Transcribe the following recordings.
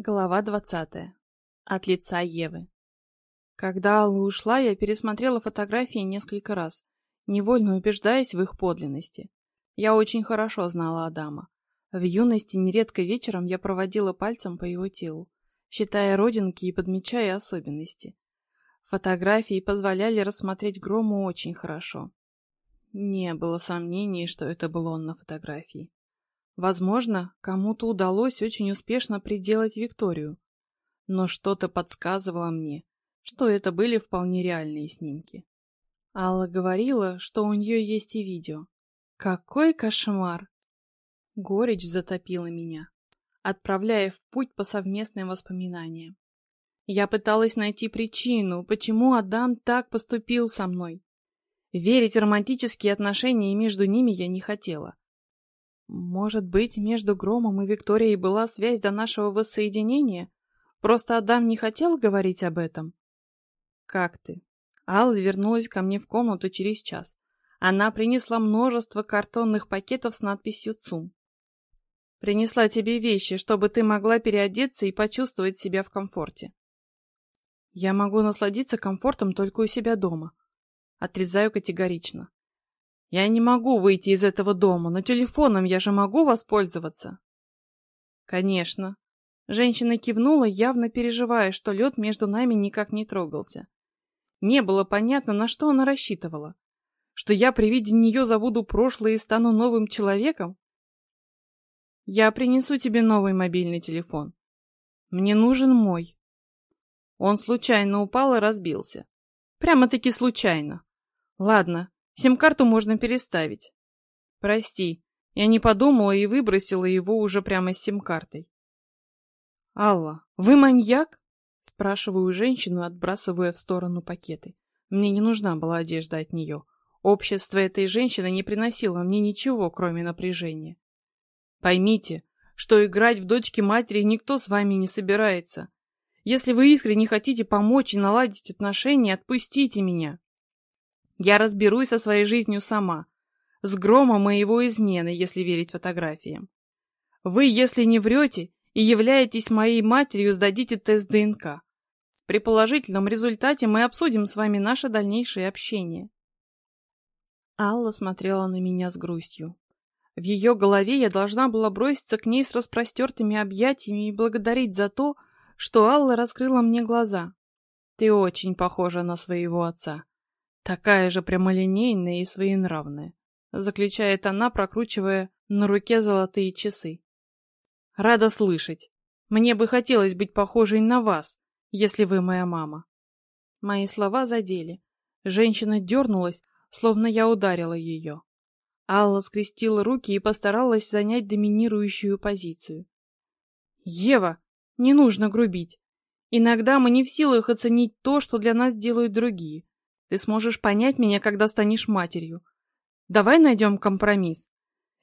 Глава двадцатая. От лица Евы. Когда Алла ушла, я пересмотрела фотографии несколько раз, невольно убеждаясь в их подлинности. Я очень хорошо знала Адама. В юности нередко вечером я проводила пальцем по его телу, считая родинки и подмечая особенности. Фотографии позволяли рассмотреть Грому очень хорошо. Не было сомнений, что это был он на фотографии. Возможно, кому-то удалось очень успешно приделать Викторию. Но что-то подсказывало мне, что это были вполне реальные снимки. Алла говорила, что у нее есть и видео. Какой кошмар! Горечь затопила меня, отправляя в путь по совместным воспоминаниям. Я пыталась найти причину, почему Адам так поступил со мной. Верить в романтические отношения между ними я не хотела. Может быть, между Громом и Викторией была связь до нашего воссоединения? Просто Адам не хотел говорить об этом? Как ты? Алла вернулась ко мне в комнату через час. Она принесла множество картонных пакетов с надписью ЦУМ. Принесла тебе вещи, чтобы ты могла переодеться и почувствовать себя в комфорте. Я могу насладиться комфортом только у себя дома. Отрезаю категорично. Я не могу выйти из этого дома, но телефоном я же могу воспользоваться. Конечно. Женщина кивнула, явно переживая, что лед между нами никак не трогался. Не было понятно, на что она рассчитывала. Что я при виде нее забуду прошлое и стану новым человеком? Я принесу тебе новый мобильный телефон. Мне нужен мой. Он случайно упал и разбился. Прямо-таки случайно. Ладно, Сим-карту можно переставить. Прости, я не подумала и выбросила его уже прямо с сим-картой. Алла, вы маньяк? Спрашиваю женщину, отбрасывая в сторону пакеты. Мне не нужна была одежда от нее. Общество этой женщины не приносило мне ничего, кроме напряжения. Поймите, что играть в дочки матери никто с вами не собирается. Если вы искренне хотите помочь и наладить отношения, отпустите меня. Я разберусь со своей жизнью сама. С громом моего измены, если верить фотографиям. Вы, если не врете и являетесь моей матерью, сдадите тест ДНК. При положительном результате мы обсудим с вами наше дальнейшее общение. Алла смотрела на меня с грустью. В ее голове я должна была броситься к ней с распростертыми объятиями и благодарить за то, что Алла раскрыла мне глаза. Ты очень похожа на своего отца. Такая же прямолинейная и своенравная, заключает она, прокручивая на руке золотые часы. Рада слышать. Мне бы хотелось быть похожей на вас, если вы моя мама. Мои слова задели. Женщина дернулась, словно я ударила ее. Алла скрестила руки и постаралась занять доминирующую позицию. «Ева, не нужно грубить. Иногда мы не в силах оценить то, что для нас делают другие. Ты сможешь понять меня, когда станешь матерью. Давай найдем компромисс.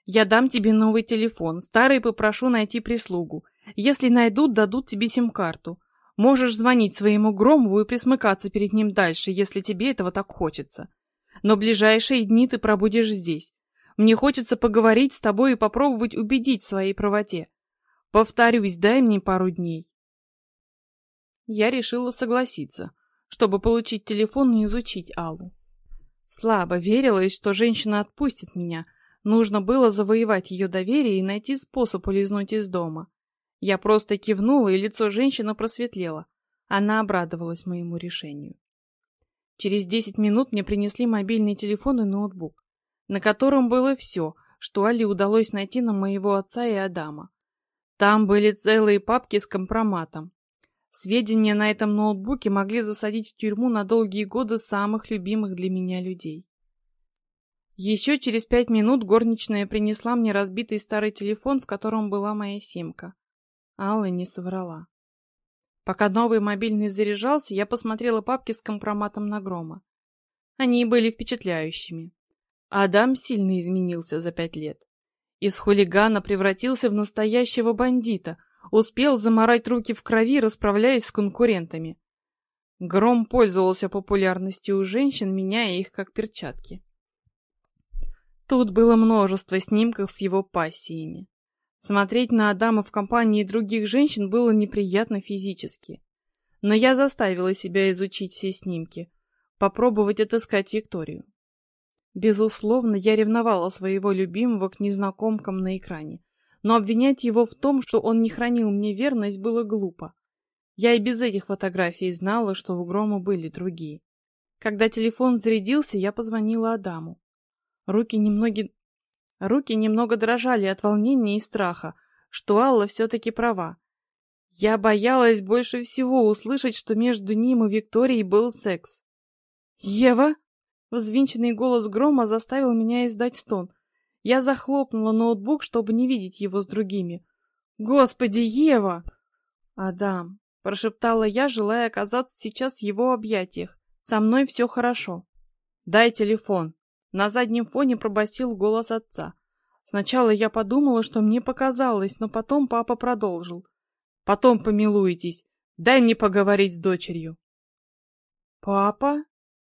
Я дам тебе новый телефон, старый попрошу найти прислугу. Если найдут, дадут тебе сим-карту. Можешь звонить своему Громову и присмыкаться перед ним дальше, если тебе этого так хочется. Но ближайшие дни ты пробудешь здесь. Мне хочется поговорить с тобой и попробовать убедить в своей правоте. Повторюсь, дай мне пару дней. Я решила согласиться чтобы получить телефон и изучить Аллу. Слабо верилось, что женщина отпустит меня. Нужно было завоевать ее доверие и найти способ улизнуть из дома. Я просто кивнула, и лицо женщины просветлело. Она обрадовалась моему решению. Через десять минут мне принесли мобильный телефон и ноутбук, на котором было все, что Али удалось найти на моего отца и Адама. Там были целые папки с компроматом, Сведения на этом ноутбуке могли засадить в тюрьму на долгие годы самых любимых для меня людей. Еще через пять минут горничная принесла мне разбитый старый телефон, в котором была моя симка. Алла не соврала. Пока новый мобильный заряжался, я посмотрела папки с компроматом на Грома. Они были впечатляющими. Адам сильно изменился за пять лет. Из хулигана превратился в настоящего бандита, Успел заморать руки в крови, расправляясь с конкурентами. Гром пользовался популярностью у женщин, меняя их как перчатки. Тут было множество снимков с его пассиями. Смотреть на Адама в компании других женщин было неприятно физически. Но я заставила себя изучить все снимки, попробовать отыскать Викторию. Безусловно, я ревновала своего любимого к незнакомкам на экране, но обвинять его в том, что он не хранил мне верность, было глупо. Я и без этих фотографий знала, что у Грома были другие. Когда телефон зарядился, я позвонила Адаму. Руки немного... Руки немного дрожали от волнения и страха, что Алла все-таки права. Я боялась больше всего услышать, что между ним и Викторией был секс. «Ева!» Взвинченный голос грома заставил меня издать стон. Я захлопнула ноутбук, чтобы не видеть его с другими. «Господи, Ева!» «Адам!» — прошептала я, желая оказаться сейчас в его объятиях. «Со мной все хорошо». «Дай телефон!» На заднем фоне пробасил голос отца. Сначала я подумала, что мне показалось, но потом папа продолжил. «Потом помилуйтесь. Дай мне поговорить с дочерью». «Папа?»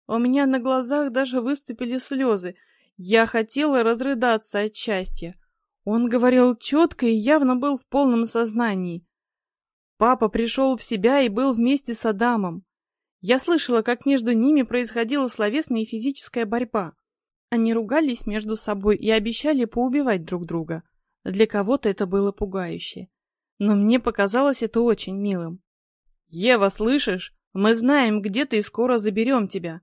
У меня на глазах даже выступили слезы. Я хотела разрыдаться от счастья. Он говорил четко и явно был в полном сознании. Папа пришел в себя и был вместе с Адамом. Я слышала, как между ними происходила словесная и физическая борьба. Они ругались между собой и обещали поубивать друг друга. Для кого-то это было пугающе. Но мне показалось это очень милым. «Ева, слышишь? Мы знаем, где ты и скоро заберем тебя.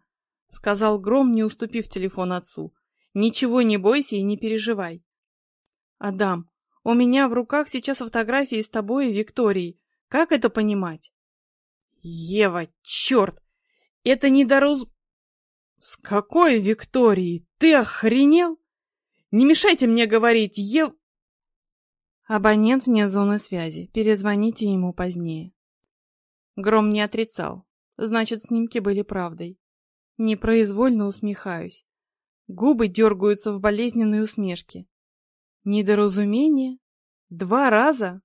— сказал Гром, не уступив телефон отцу. «Ничего не бойся и не переживай». «Адам, у меня в руках сейчас фотографии с тобой и Викторией. Как это понимать?» «Ева, черт! Это не дороз...» «С какой Викторией? Ты охренел? Не мешайте мне говорить, Ев...» Абонент вне зоны связи. Перезвоните ему позднее. Гром не отрицал. Значит, снимки были правдой. Непроизвольно усмехаюсь. Губы дергаются в болезненной усмешке. Недоразумение? Два раза?